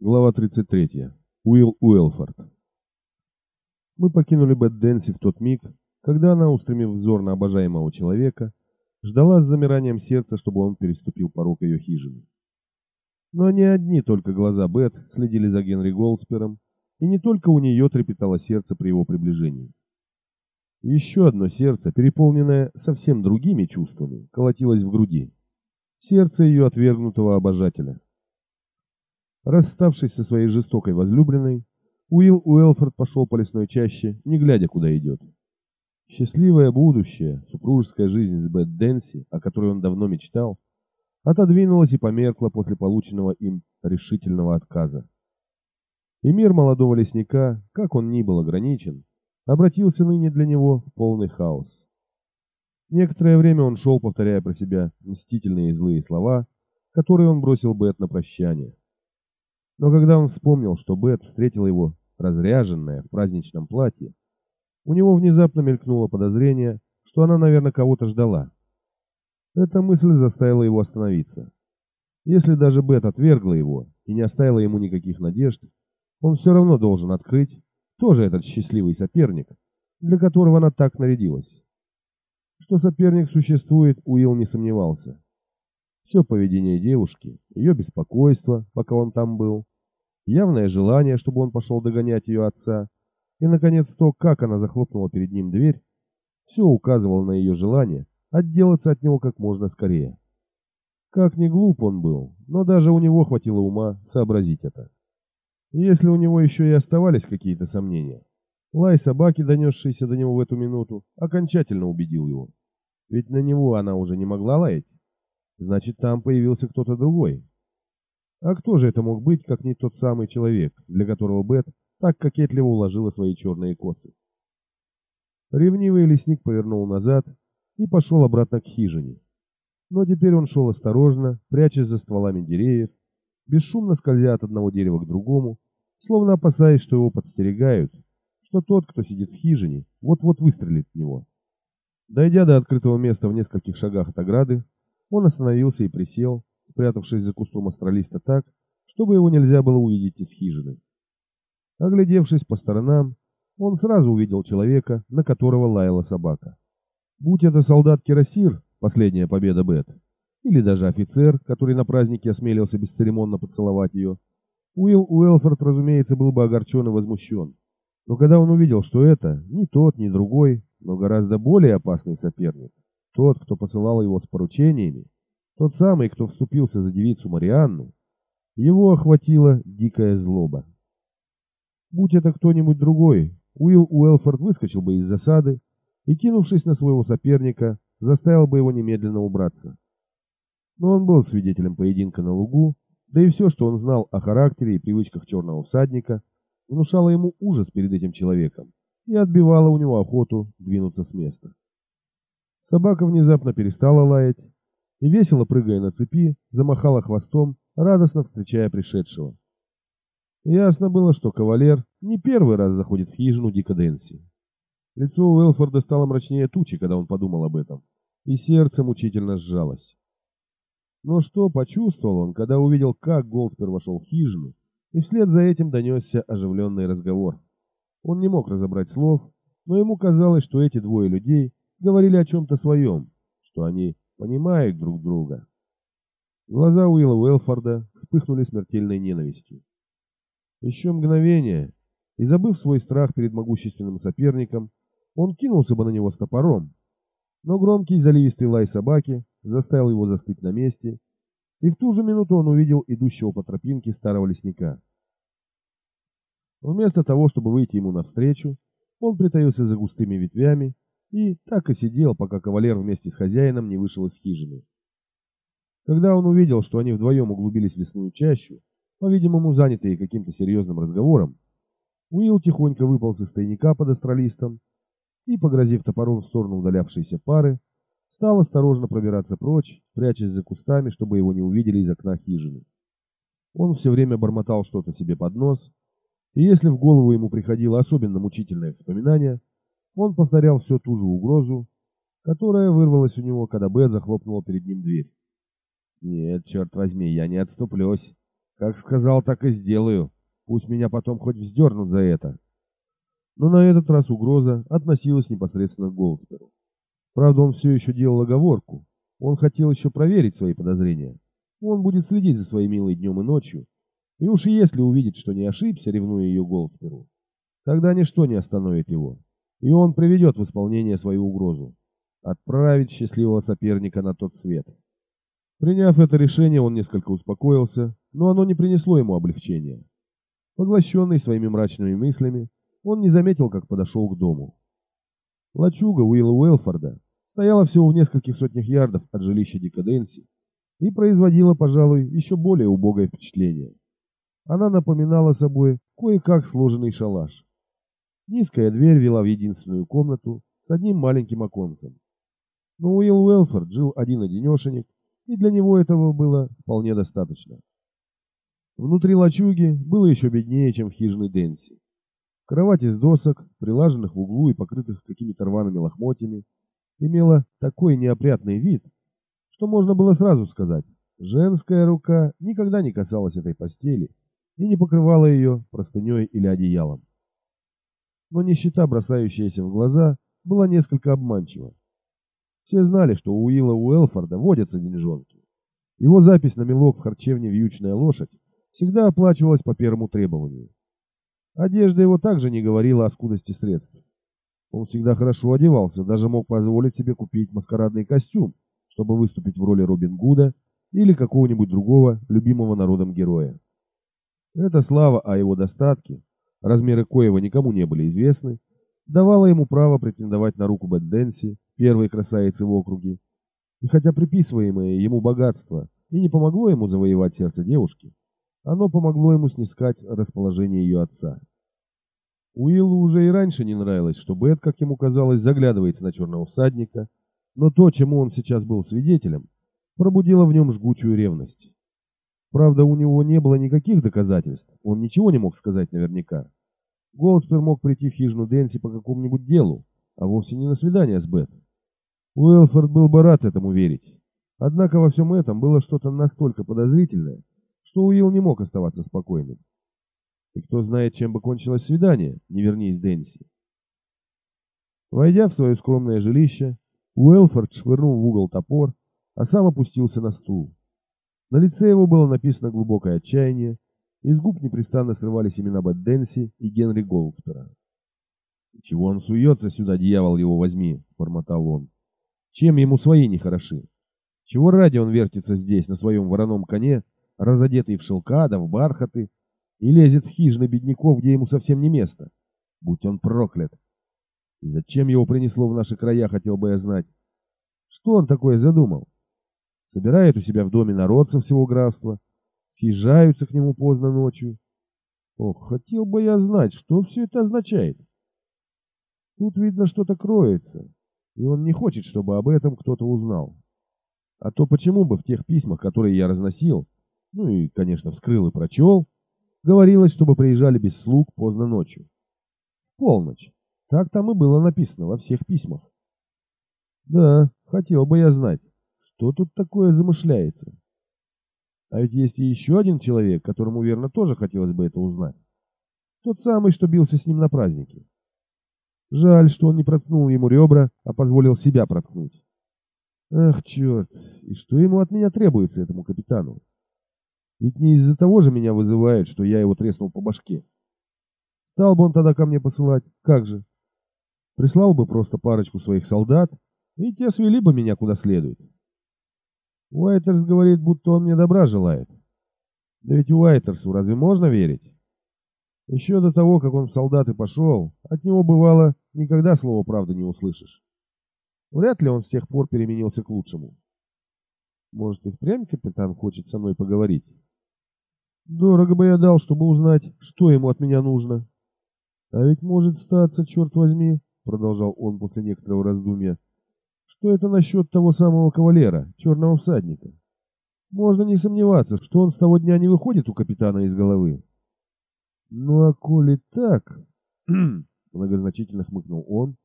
Глава 33. Уилл Уэлфорд. Мы покинули Бет Дэнси в тот миг, когда она, устремив взор на обожаемого человека, ждала с замиранием сердца, чтобы он переступил порог ее хижины. Но не одни только глаза Бет следили за Генри Голдспером, и не только у нее трепетало сердце при его приближении. Еще одно сердце, переполненное совсем другими чувствами, колотилось в груди. Сердце ее отвергнутого обожателя. Расставшись со своей жестокой возлюбленной, Уилл Уэлфорд пошел по лесной чаще, не глядя, куда идет. Счастливое будущее, супружеская жизнь с Бет Дэнси, о которой он давно мечтал, отодвинулась и померкла после полученного им решительного отказа. И мир молодого лесника, как он ни был ограничен, обратился ныне для него в полный хаос. Некоторое время он шел, повторяя про себя мстительные и злые слова, которые он бросил Бет на прощание. Но когда он вспомнил, что Бет встретила его разряженная в праздничном платье, у него внезапно мелькнуло подозрение, что она, наверное, кого-то ждала. Эта мысль заставила его остановиться. Если даже Бет отвергла его и не оставила ему никаких надежд, он все равно должен открыть, тоже этот счастливый соперник, для которого она так нарядилась. Что соперник существует, Уилл не сомневался. Все поведение девушки, ее беспокойство, пока он там был, явное желание, чтобы он пошел догонять ее отца, и, наконец, то, как она захлопнула перед ним дверь, все указывало на ее желание отделаться от него как можно скорее. Как ни глуп он был, но даже у него хватило ума сообразить это. Если у него еще и оставались какие-то сомнения, лай собаки, донесшийся до него в эту минуту, окончательно убедил его. Ведь на него она уже не могла лаять. Значит, там появился кто-то другой. А кто же это мог быть, как не тот самый человек, для которого Бет так кокетливо уложила свои черные косы? Ревнивый лесник повернул назад и пошел обратно к хижине. Но теперь он шел осторожно, прячась за стволами деревьев, бесшумно скользя от одного дерева к другому, словно опасаясь, что его подстерегают, что тот, кто сидит в хижине, вот-вот выстрелит в него. Дойдя до открытого места в нескольких шагах от ограды, он остановился и присел, спрятавшись за кустом астролиста так, чтобы его нельзя было увидеть из хижины. Оглядевшись по сторонам, он сразу увидел человека, на которого лаяла собака. Будь это солдат Кирасир, последняя победа Бет, или даже офицер, который на празднике осмелился бесцеремонно поцеловать ее, Уилл Уэлфорд, разумеется, был бы огорчен и возмущен. Но когда он увидел, что это ни тот, ни другой, но гораздо более опасный соперник, тот, кто посылал его с поручениями, тот самый, кто вступился за девицу Марианну, его охватила дикая злоба. Будь это кто-нибудь другой, Уилл Уэлфорд выскочил бы из засады и, кинувшись на своего соперника, заставил бы его немедленно убраться. Но он был свидетелем поединка на лугу, да и все, что он знал о характере и привычках черного всадника, внушало ему ужас перед этим человеком и отбивало у него охоту двинуться с места. Собака внезапно перестала лаять и, весело прыгая на цепи, замахала хвостом, радостно встречая пришедшего. Ясно было, что кавалер не первый раз заходит в хижину Дика Дэнси. Лицо Уэлфорда стало мрачнее тучи, когда он подумал об этом, и сердце мучительно сжалось. Но что почувствовал он, когда увидел, как Голдспер вошел в хижину, и вслед за этим донесся оживленный разговор. Он не мог разобрать слов, но ему казалось, что эти двое людей говорили о чем-то своем, что они понимают друг друга. Глаза Уилла Уэлфорда вспыхнули смертельной ненавистью. Еще мгновение, и забыв свой страх перед могущественным соперником, он кинулся бы на него с топором, но громкий заливистый лай собаки заставил его застыть на месте, и в ту же минуту он увидел идущего по тропинке старого лесника. Вместо того, чтобы выйти ему навстречу, он притаился за густыми ветвями и так и сидел, пока кавалер вместе с хозяином не вышел из хижины. Когда он увидел, что они вдвоем углубились в лесную чащу, по-видимому, занятые каким-то серьезным разговором, Уилл тихонько выполз из тайника под астролистом и, погрозив топором в сторону удалявшейся пары, стал осторожно пробираться прочь, прячась за кустами, чтобы его не увидели из окна хижины. Он все время бормотал что-то себе под нос, и если в голову ему приходило особенно мучительное вспоминание, он повторял все ту же угрозу, которая вырвалась у него, когда Бет захлопнула перед ним дверь. «Нет, черт возьми, я не отступлюсь. Как сказал, так и сделаю. Пусть меня потом хоть вздернут за это. Но на этот раз угроза относилась непосредственно к Голдсперу. Правда, он все еще делал оговорку. Он хотел еще проверить свои подозрения. Он будет следить за своей милой днем и ночью. И уж если увидит, что не ошибся, ревнуя ее Голдсперу, тогда ничто не остановит его. И он приведет в исполнение свою угрозу. Отправить счастливого соперника на тот свет. Приняв это решение, он несколько успокоился, но оно не принесло ему облегчения. Поглощенный своими мрачными мыслями, он не заметил, как подошел к дому. Лачуга Уилла Уэлфорда стояла всего в нескольких сотнях ярдов от жилища Декаденси и производила, пожалуй, еще более убогое впечатление. Она напоминала собой кое-как сложенный шалаш. Низкая дверь вела в единственную комнату с одним маленьким оконцем. Но Уилл Уэлфорд жил один-одинешенек, и для него этого было вполне достаточно. Внутри лачуги было еще беднее, чем в хижине Дэнси. Кровать из досок, прилаженных в углу и покрытых какими-то рваными лохмотьями, имела такой неопрятный вид, что можно было сразу сказать, женская рука никогда не касалась этой постели и не покрывала ее простыней или одеялом. Но нищета, бросающаяся в глаза, была несколько обманчива. Все знали, что у Уилла Уэлфорда водятся деньжонки. Его запись на мелок в харчевне «Вьючная лошадь» всегда оплачивалась по первому требованию. Одежда его также не говорила о скудости средств. Он всегда хорошо одевался, даже мог позволить себе купить маскарадный костюм, чтобы выступить в роли Робин Гуда или какого-нибудь другого любимого народом героя. Эта слава о его достатке, размеры коего никому не были известны, давала ему право претендовать на руку Бет Дэнси, первой красавицы в округе. И хотя приписываемое ему богатство и не помогло ему завоевать сердце девушки, оно помогло ему снискать расположение ее отца. Уиллу уже и раньше не нравилось, что Бет, как ему казалось, заглядывается на черного всадника, но то, чему он сейчас был свидетелем, пробудило в нем жгучую ревность. Правда, у него не было никаких доказательств, он ничего не мог сказать наверняка. Голдспер мог прийти в хижину Дэнси по какому-нибудь делу, а вовсе не на свидание с Бет. Уэлфорд был бы рад этому верить. Однако во всем этом было что-то настолько подозрительное, что Уилл не мог оставаться спокойным. И кто знает, чем бы кончилось свидание, не вернись Дэнси. Войдя в свое скромное жилище, Уэлфорд швырнул в угол топор, а сам опустился на стул. На лице его было написано глубокое отчаяние, из губ непрестанно срывались имена Бет Дэнси и Генри Голдспера. «Чего он суется сюда, дьявол его возьми?» — бормотал он. «Чем ему свои не хороши? Чего ради он вертится здесь, на своем вороном коне, разодетый в шелка да в бархаты, и лезет в хижины бедняков, где ему совсем не место. Будь он проклят. И зачем его принесло в наши края, хотел бы я знать. Что он такое задумал? Собирает у себя в доме народцев всего графства, съезжаются к нему поздно ночью. Ох, хотел бы я знать, что все это означает. Тут видно, что-то кроется, и он не хочет, чтобы об этом кто-то узнал. А то почему бы в тех письмах, которые я разносил, ну и, конечно, вскрыл и прочел, говорилось, чтобы приезжали без слуг поздно ночью. В полночь. Так там и было написано во всех письмах. Да, хотел бы я знать, что тут такое замышляется. А ведь есть еще один человек, которому, верно, тоже хотелось бы это узнать. Тот самый, что бился с ним на празднике. Жаль, что он не проткнул ему ребра, а позволил себя проткнуть. Ах, черт, и что ему от меня требуется, этому капитану? Ведь не из-за того же меня вызывает, что я его треснул по башке. Стал бы он тогда ко мне посылать, как же? Прислал бы просто парочку своих солдат, и те свели бы меня куда следует. Уайтерс говорит, будто он мне добра желает. Да ведь Уайтерсу разве можно верить? Еще до того, как он в солдаты пошел, от него бывало никогда слова правды не услышишь. Вряд ли он с тех пор переменился к лучшему. Может, и впрямь капитан хочет со мной поговорить? Дорого бы я дал, чтобы узнать, что ему от меня нужно. А ведь может статься, черт возьми, продолжал он после некоторого раздумья, что это насчет того самого кавалера, черного всадника. Можно не сомневаться, что он с того дня не выходит у капитана из головы. Ну а коли так... Многозначительно хмыкнул он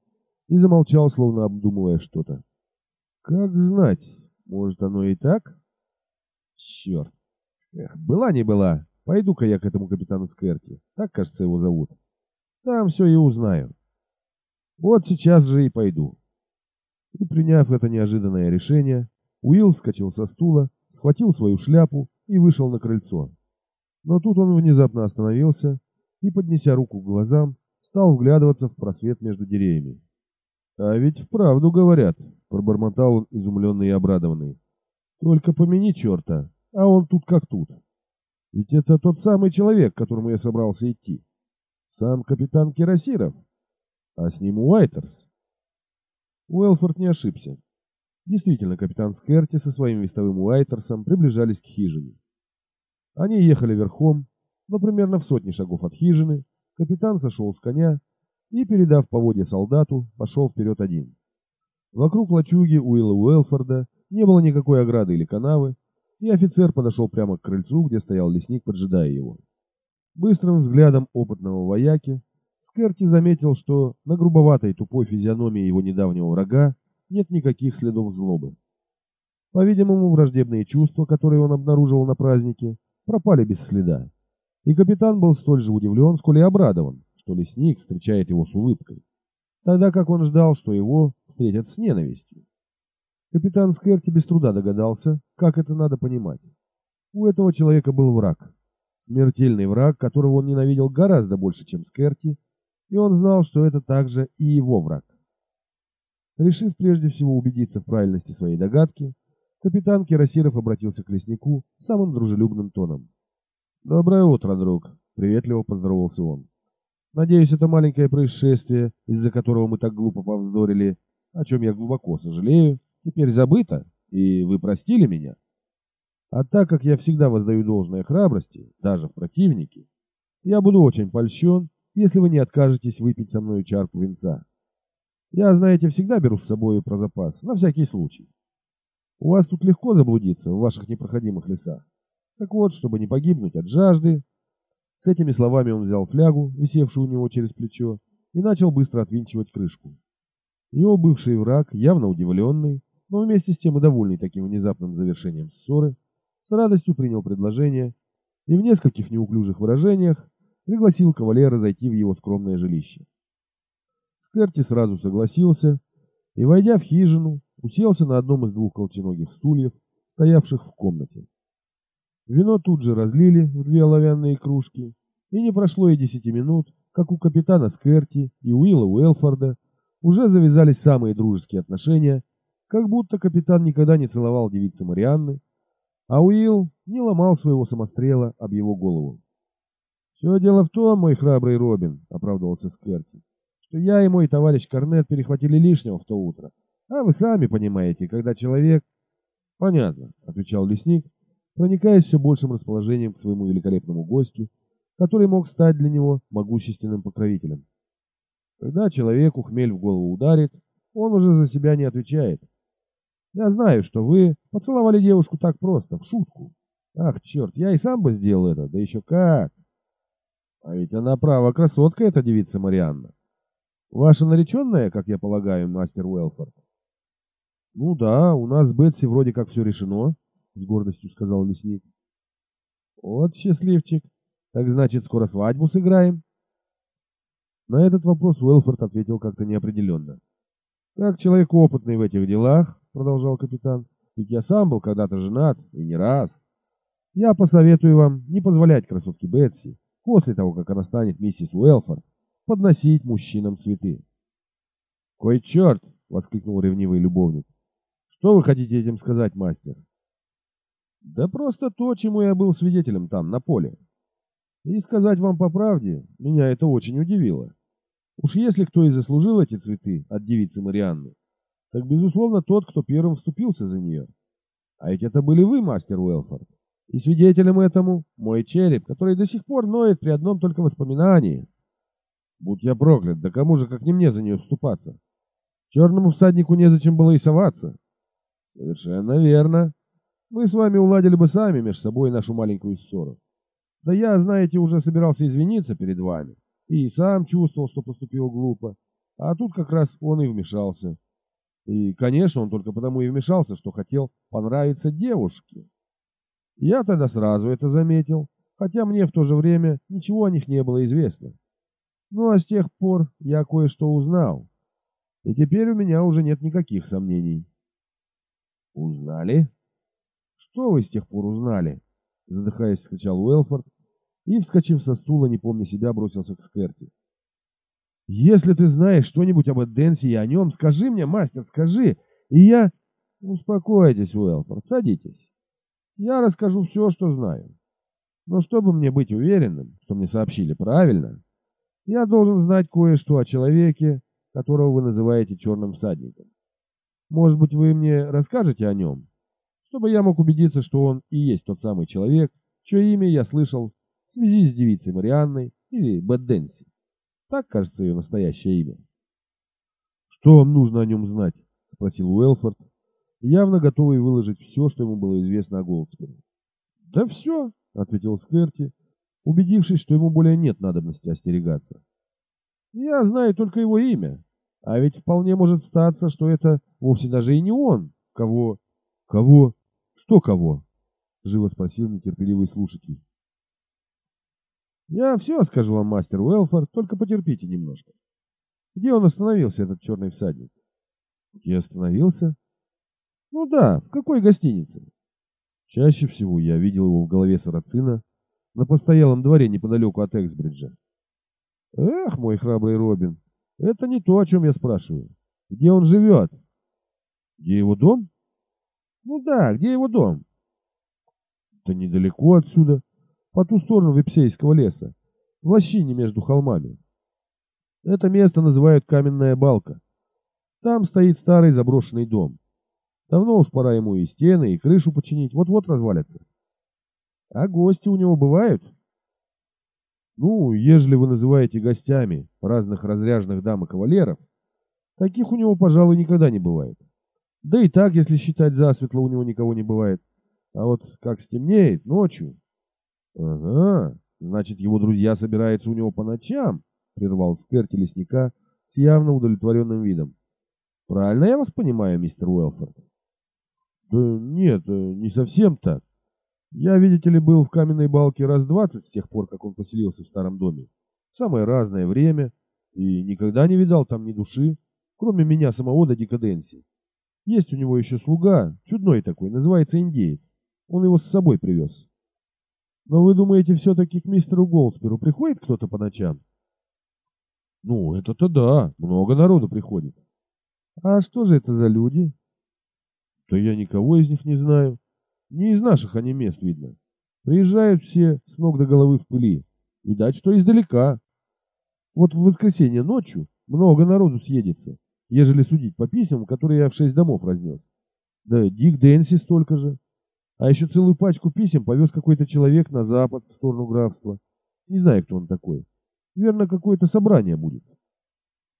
и замолчал, словно обдумывая что-то. Как знать, может оно и так? Черт. Эх, была не была. Пойду-ка я к этому капитану Скерти. Так, кажется, его зовут. Там все и узнаю. Вот сейчас же и пойду. И приняв это неожиданное решение, Уилл вскочил со стула, схватил свою шляпу и вышел на крыльцо. Но тут он внезапно остановился и, поднеся руку к глазам, стал вглядываться в просвет между деревьями. «А ведь вправду говорят», — пробормотал он, изумленный и обрадованный. «Только помяни черта, а он тут как тут. Ведь это тот самый человек, к которому я собрался идти. Сам капитан Кирасиров, а с ним Уайтерс». Уэлфорд не ошибся. Действительно, капитан Скерти со своим вестовым Уайтерсом приближались к хижине. Они ехали верхом, но примерно в сотне шагов от хижины капитан сошел с коня и, передав поводья солдату, пошел вперед один. Вокруг лачуги Уилла Уэлфорда не было никакой ограды или канавы, и офицер подошел прямо к крыльцу, где стоял лесник, поджидая его. Быстрым взглядом опытного вояки Скерти заметил, что на грубоватой тупой физиономии его недавнего врага нет никаких следов злобы. По-видимому, враждебные чувства, которые он обнаружил на празднике, пропали без следа. И капитан был столь же удивлен, сколь и обрадован, что лесник встречает его с улыбкой, тогда как он ждал, что его встретят с ненавистью. Капитан Скерти без труда догадался, как это надо понимать. У этого человека был враг. Смертельный враг, которого он ненавидел гораздо больше, чем Скерти, и он знал, что это также и его враг. Решив прежде всего убедиться в правильности своей догадки, капитан Кирасиров обратился к леснику самым дружелюбным тоном. «Доброе утро, друг!» — приветливо поздоровался он. «Надеюсь, это маленькое происшествие, из-за которого мы так глупо повздорили, о чем я глубоко сожалею, теперь забыто, и вы простили меня. А так как я всегда воздаю должное храбрости, даже в противнике, я буду очень польщен, если вы не откажетесь выпить со мной чарку винца. Я, знаете, всегда беру с собой про запас, на всякий случай. У вас тут легко заблудиться в ваших непроходимых лесах. Так вот, чтобы не погибнуть от жажды... С этими словами он взял флягу, висевшую у него через плечо, и начал быстро отвинчивать крышку. Его бывший враг, явно удивленный, но вместе с тем и довольный таким внезапным завершением ссоры, с радостью принял предложение и в нескольких неуклюжих выражениях пригласил кавалера зайти в его скромное жилище. Скерти сразу согласился и, войдя в хижину, уселся на одном из двух колченогих стульев, стоявших в комнате. Вино тут же разлили в две оловянные кружки, и не прошло и десяти минут, как у капитана Скерти и Уилла Уэлфорда уже завязались самые дружеские отношения, как будто капитан никогда не целовал девицы Марианны, а Уилл не ломал своего самострела об его голову. «Все дело в том, мой храбрый Робин», — оправдывался Скерти, «что я и мой товарищ Корнет перехватили лишнего в то утро. А вы сами понимаете, когда человек...» «Понятно», — отвечал лесник, проникаясь все большим расположением к своему великолепному гостю, который мог стать для него могущественным покровителем. Когда человеку хмель в голову ударит, он уже за себя не отвечает. Я знаю, что вы поцеловали девушку так просто, в шутку. Ах, черт, я и сам бы сделал это, да еще как. А ведь она права красотка, эта девица Марианна. Ваша нареченная, как я полагаю, мастер Уэлфорд? Ну да, у нас с Бетси вроде как все решено. — с гордостью сказал лесник. «Вот счастливчик. Так значит, скоро свадьбу сыграем?» На этот вопрос Уэлфорд ответил как-то неопределенно. «Как человек опытный в этих делах, — продолжал капитан, — ведь я сам был когда-то женат, и не раз. Я посоветую вам не позволять красотке Бетси, после того, как она станет миссис Уэлфорд, подносить мужчинам цветы». «Кой черт!» — воскликнул ревнивый любовник. «Что вы хотите этим сказать, мастер?» Да просто то, чему я был свидетелем там, на поле. И сказать вам по правде, меня это очень удивило. Уж если кто и заслужил эти цветы от девицы Марианны, так безусловно тот, кто первым вступился за нее. А ведь это были вы, мастер Уэлфорд. И свидетелем этому мой череп, который до сих пор ноет при одном только воспоминании. Будь я проклят, да кому же, как не мне, за нее вступаться? Черному всаднику незачем было и соваться. Совершенно верно. Мы с вами уладили бы сами между собой нашу маленькую ссору. Да я, знаете, уже собирался извиниться перед вами. И сам чувствовал, что поступил глупо. А тут как раз он и вмешался. И, конечно, он только потому и вмешался, что хотел понравиться девушке. Я тогда сразу это заметил, хотя мне в то же время ничего о них не было известно. Ну а с тех пор я кое-что узнал, и теперь у меня уже нет никаких сомнений. Узнали? Что вы с тех пор узнали? Задыхаясь, вскричал Уэлфорд и, вскочив со стула, не помня себя, бросился к Скерти. Если ты знаешь что-нибудь об Эдденсе и о нем, скажи мне, мастер, скажи, и я... Успокойтесь, Уэлфорд, садитесь. Я расскажу все, что знаю. Но чтобы мне быть уверенным, что мне сообщили правильно, я должен знать кое-что о человеке, которого вы называете черным всадником. Может быть, вы мне расскажете о нем, чтобы я мог убедиться, что он и есть тот самый человек, чье имя я слышал в связи с девицей Марианной или Бэдденси. Так, кажется, ее настоящее имя. «Что вам нужно о нем знать?» — спросил Уэлфорд, явно готовый выложить все, что ему было известно о Голдсбери. «Да все», — ответил Скверти, убедившись, что ему более нет надобности остерегаться. «Я знаю только его имя, а ведь вполне может статься, что это вовсе даже и не он, кого...» «Кого? Что кого?» — живо спросил нетерпеливый слушатель. Я все скажу вам, мастер Уэлфорд, только потерпите немножко. Где он остановился, этот черный всадник? Где остановился? Ну да, в какой гостинице? Чаще всего я видел его в голове сарацина на постоялом дворе неподалеку от Эксбриджа. Эх, мой храбрый Робин, это не то, о чем я спрашиваю. Где он живет? Где его дом? Ну да, где его дом? Да недалеко отсюда, по ту сторону Випсейского леса, в лощине между холмами. Это место называют Каменная Балка. Там стоит старый заброшенный дом. Давно уж пора ему и стены, и крышу починить, вот-вот развалятся. А гости у него бывают? Ну, ежели вы называете гостями разных разряженных дам и кавалеров, таких у него, пожалуй, никогда не бывает. Да и так, если считать засветло, у него никого не бывает. А вот как стемнеет ночью, «Ага, значит, его друзья собираются у него по ночам?» — прервал Скерти лесника с явно удовлетворенным видом. «Правильно я вас понимаю, мистер Уэлфорд?» «Да нет, э, не совсем так. Я, видите ли, был в каменной балке раз двадцать с тех пор, как он поселился в старом доме. В самое разное время, и никогда не видал там ни души, кроме меня самого до декаденции. Есть у него еще слуга, чудной такой, называется индеец. Он его с собой привез. Но вы думаете, все-таки к мистеру Голдсперу приходит кто-то по ночам? Ну, это-то да, много народу приходит. А что же это за люди? Да я никого из них не знаю. Не из наших они мест, видно. Приезжают все с ног до головы в пыли. Видать, что издалека. Вот в воскресенье ночью много народу съедется, ежели судить по письмам, которые я в шесть домов разнес. Да Дик Дэнси столько же. А еще целую пачку писем повез какой-то человек на запад, в сторону графства. Не знаю, кто он такой. Верно, какое-то собрание будет.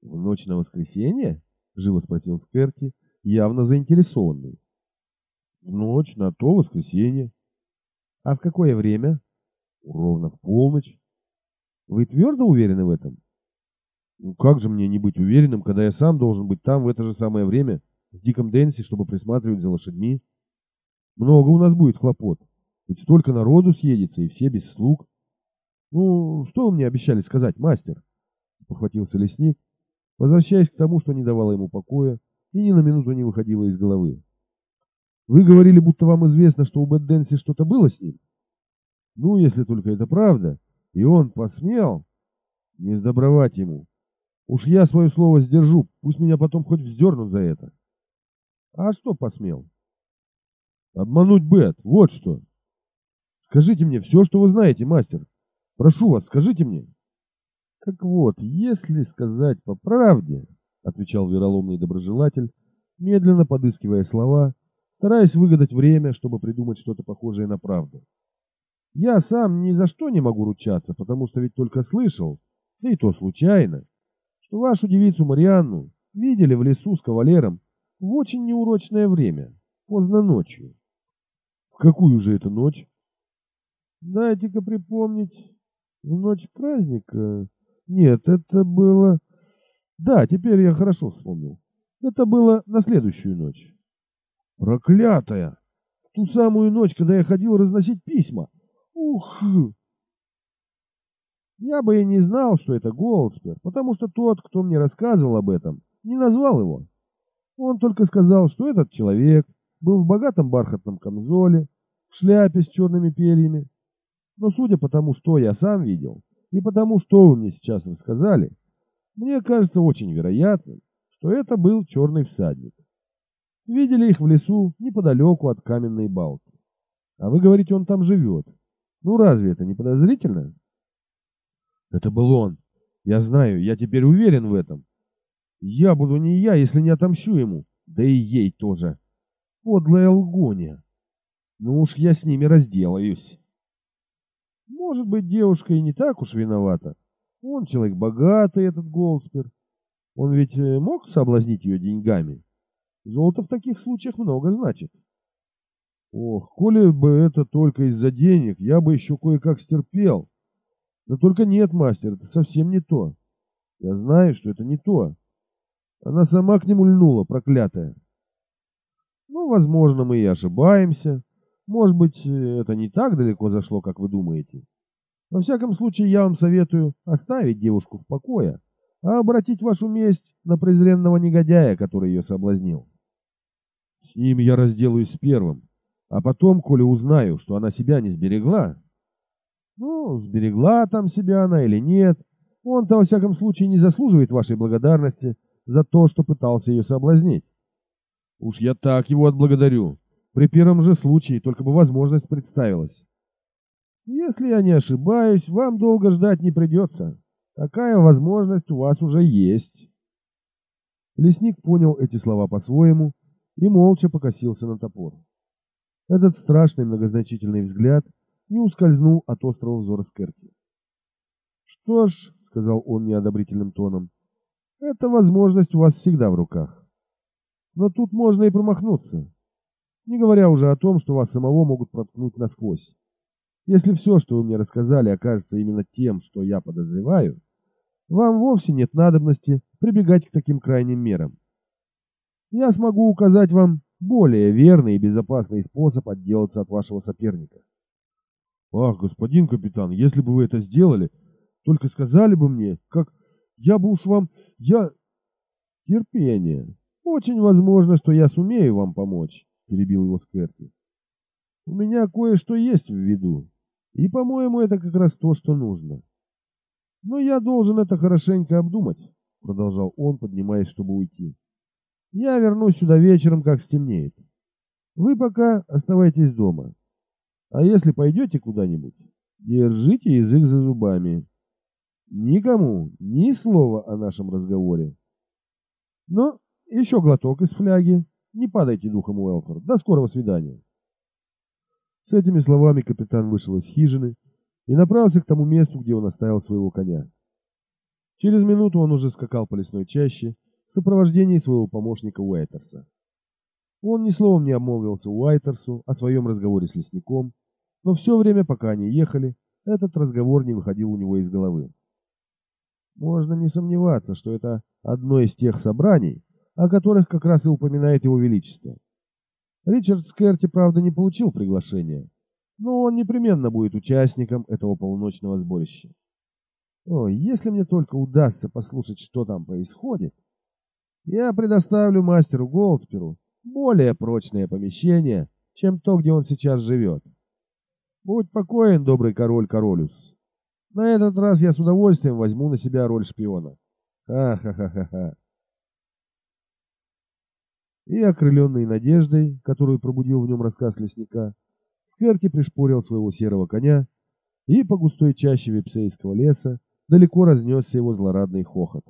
В ночь на воскресенье? Живо спросил Скерти, явно заинтересованный. В ночь на то воскресенье. А в какое время? Ровно в полночь. Вы твердо уверены в этом? Ну как же мне не быть уверенным, когда я сам должен быть там в это же самое время с Диком Дэнси, чтобы присматривать за лошадьми? Много у нас будет хлопот. Ведь столько народу съедется, и все без слуг. Ну, что вы мне обещали сказать, мастер? Спохватился лесник, возвращаясь к тому, что не давало ему покоя и ни на минуту не выходило из головы. Вы говорили, будто вам известно, что у Бэдденси что-то было с ним? Ну, если только это правда, и он посмел, не сдобровать ему. Уж я свое слово сдержу, пусть меня потом хоть вздернут за это. А что посмел? Обмануть Бет, вот что. Скажите мне все, что вы знаете, мастер. Прошу вас, скажите мне. Так вот, если сказать по правде, отвечал вероломный доброжелатель, медленно подыскивая слова, стараясь выгадать время, чтобы придумать что-то похожее на правду. Я сам ни за что не могу ручаться, потому что ведь только слышал, да и то случайно, что вашу девицу Марианну видели в лесу с кавалером в очень неурочное время, поздно ночью. В какую же это ночь? Дайте-ка припомнить. В ночь праздника? Нет, это было... Да, теперь я хорошо вспомнил. Это было на следующую ночь. Проклятая! ту самую ночь, когда я ходил разносить письма. Ух! Я бы и не знал, что это Голдспер, потому что тот, кто мне рассказывал об этом, не назвал его. Он только сказал, что этот человек был в богатом бархатном камзоле, в шляпе с черными перьями. Но судя по тому, что я сам видел, и потому, что вы мне сейчас рассказали, мне кажется очень вероятным, что это был черный всадник. Видели их в лесу неподалеку от каменной балки. А вы говорите, он там живет. Ну разве это не подозрительно? Это был он. Я знаю, я теперь уверен в этом. Я буду не я, если не отомщу ему. Да и ей тоже. Подлая лгоня. Ну уж я с ними разделаюсь. Может быть, девушка и не так уж виновата. Он человек богатый, этот Голдспер. Он ведь э, мог соблазнить ее деньгами. Золото в таких случаях много значит. Ох, коли бы это только из-за денег, я бы еще кое-как стерпел. Но только нет, мастер, это совсем не то. Я знаю, что это не то. Она сама к нему льнула, проклятая. Ну, возможно, мы и ошибаемся. Может быть, это не так далеко зашло, как вы думаете. Во всяком случае, я вам советую оставить девушку в покое, а обратить вашу месть на презренного негодяя, который ее соблазнил. С ним я разделаюсь первым, а потом, коли узнаю, что она себя не сберегла... Ну, сберегла там себя она или нет, он-то, во всяком случае, не заслуживает вашей благодарности за то, что пытался ее соблазнить. Уж я так его отблагодарю. При первом же случае, только бы возможность представилась. Если я не ошибаюсь, вам долго ждать не придется. Такая возможность у вас уже есть. Лесник понял эти слова по-своему и молча покосился на топор. Этот страшный многозначительный взгляд не ускользнул от острого взора Скерти. «Что ж», — сказал он неодобрительным тоном, — «эта возможность у вас всегда в руках. Но тут можно и промахнуться, не говоря уже о том, что вас самого могут проткнуть насквозь. Если все, что вы мне рассказали, окажется именно тем, что я подозреваю, вам вовсе нет надобности прибегать к таким крайним мерам. Я смогу указать вам более верный и безопасный способ отделаться от вашего соперника. Ах, господин капитан, если бы вы это сделали, только сказали бы мне, как я бы уж вам... Я... Терпение. Очень возможно, что я сумею вам помочь, перебил его Скерти. У меня кое-что есть в виду. И, по-моему, это как раз то, что нужно. Но я должен это хорошенько обдумать, продолжал он, поднимаясь, чтобы уйти. Я вернусь сюда вечером, как стемнеет. Вы пока оставайтесь дома. А если пойдете куда-нибудь, держите язык за зубами. Никому ни слова о нашем разговоре. Но еще глоток из фляги. Не падайте духом, Уэлфорд. До скорого свидания. С этими словами капитан вышел из хижины и направился к тому месту, где он оставил своего коня. Через минуту он уже скакал по лесной чаще в сопровождении своего помощника Уайтерса. Он ни словом не обмолвился Уайтерсу о своем разговоре с лесником, но все время, пока они ехали, этот разговор не выходил у него из головы. Можно не сомневаться, что это одно из тех собраний, о которых как раз и упоминает его величество. Ричард Скерти, правда, не получил приглашения, но он непременно будет участником этого полуночного сборища. О, если мне только удастся послушать, что там происходит, я предоставлю мастеру Голдсперу более прочное помещение, чем то, где он сейчас живет. Будь покоен, добрый король Королюс. На этот раз я с удовольствием возьму на себя роль шпиона. Ха-ха-ха-ха-ха. И, окрыленный надеждой, которую пробудил в нем рассказ лесника, Скерти пришпорил своего серого коня, и по густой чаще випсейского леса далеко разнесся его злорадный хохот.